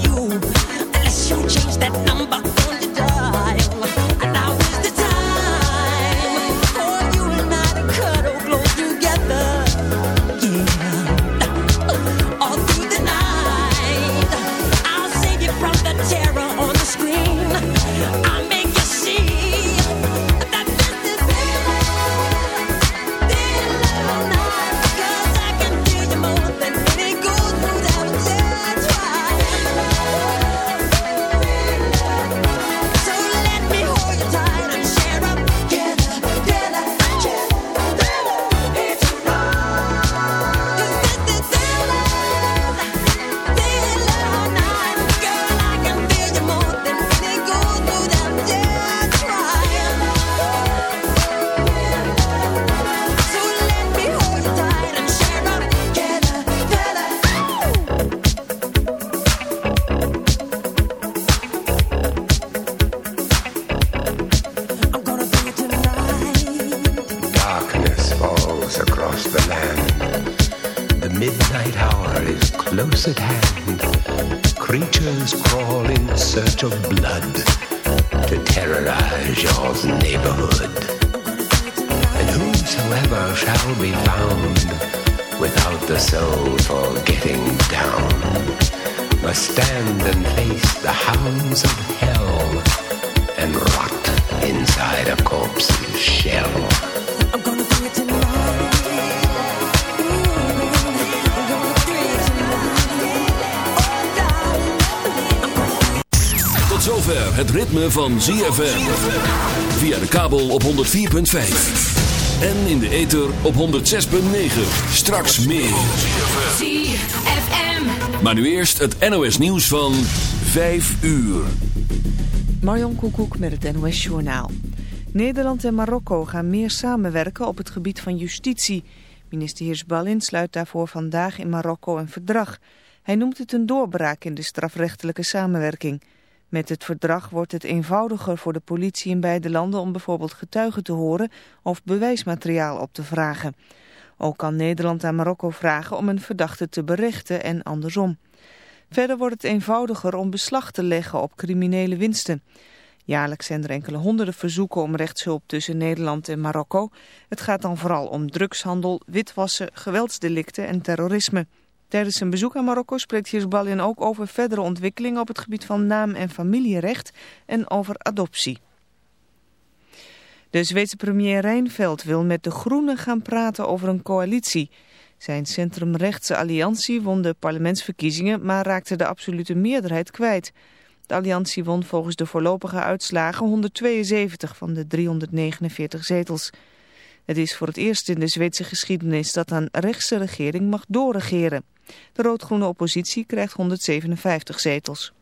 you. Van ZFM. Via de kabel op 104.5. En in de ether op 106.9. Straks meer. ZFM. Maar nu eerst het NOS nieuws van 5 uur. Marion Koekoek met het NOS Journaal. Nederland en Marokko gaan meer samenwerken op het gebied van justitie. Minister Heersbalin sluit daarvoor vandaag in Marokko een verdrag. Hij noemt het een doorbraak in de strafrechtelijke samenwerking. Met het verdrag wordt het eenvoudiger voor de politie in beide landen om bijvoorbeeld getuigen te horen of bewijsmateriaal op te vragen. Ook kan Nederland aan Marokko vragen om een verdachte te berechten en andersom. Verder wordt het eenvoudiger om beslag te leggen op criminele winsten. Jaarlijks zijn er enkele honderden verzoeken om rechtshulp tussen Nederland en Marokko. Het gaat dan vooral om drugshandel, witwassen, geweldsdelicten en terrorisme. Tijdens zijn bezoek aan Marokko spreekt Hirsbalin ook over verdere ontwikkelingen op het gebied van naam- en familierecht en over adoptie. De Zweedse premier Reinfeldt wil met de Groenen gaan praten over een coalitie. Zijn centrumrechtse alliantie won de parlementsverkiezingen, maar raakte de absolute meerderheid kwijt. De alliantie won volgens de voorlopige uitslagen 172 van de 349 zetels. Het is voor het eerst in de Zweedse geschiedenis dat een rechtse regering mag doorregeren. De rood-groene oppositie krijgt 157 zetels.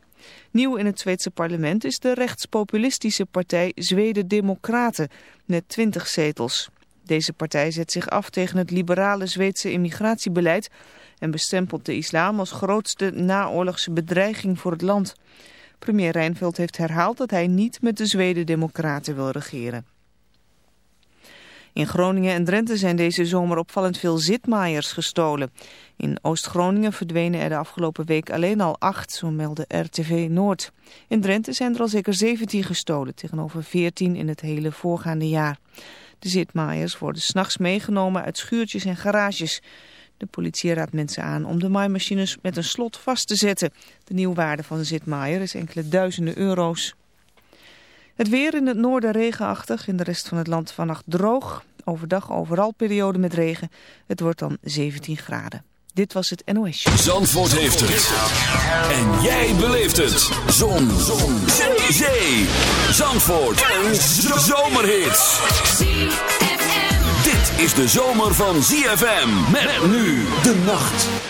Nieuw in het Zweedse parlement is de rechtspopulistische partij Zweden Democraten met 20 zetels. Deze partij zet zich af tegen het liberale Zweedse immigratiebeleid en bestempelt de islam als grootste naoorlogse bedreiging voor het land. Premier Reinfeldt heeft herhaald dat hij niet met de Zweden Democraten wil regeren. In Groningen en Drenthe zijn deze zomer opvallend veel zitmaaiers gestolen. In Oost-Groningen verdwenen er de afgelopen week alleen al acht, zo meldde RTV Noord. In Drenthe zijn er al zeker 17 gestolen, tegenover 14 in het hele voorgaande jaar. De zitmaaiers worden s'nachts meegenomen uit schuurtjes en garages. De politie raadt mensen aan om de maaimachines met een slot vast te zetten. De nieuwwaarde van een zitmaaier is enkele duizenden euro's. Het weer in het noorden regenachtig, in de rest van het land vannacht droog. Overdag overal periode met regen. Het wordt dan 17 graden. Dit was het NOS. Zandvoort heeft het. En jij beleeft het. Zon. Zon. Zee. Zandvoort. Een zomerhit. Dit is de zomer van ZFM. Met nu de nacht.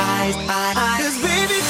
eyes, eyes. Cause baby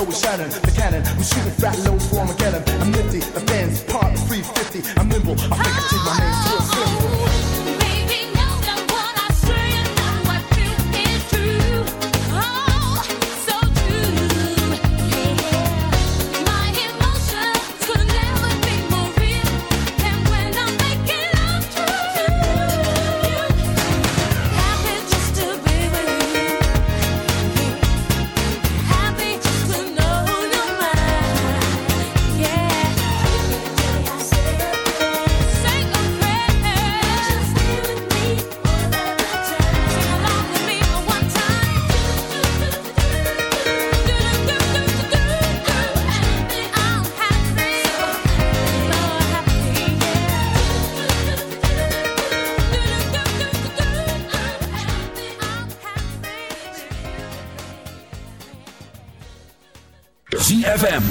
hell with Shannon.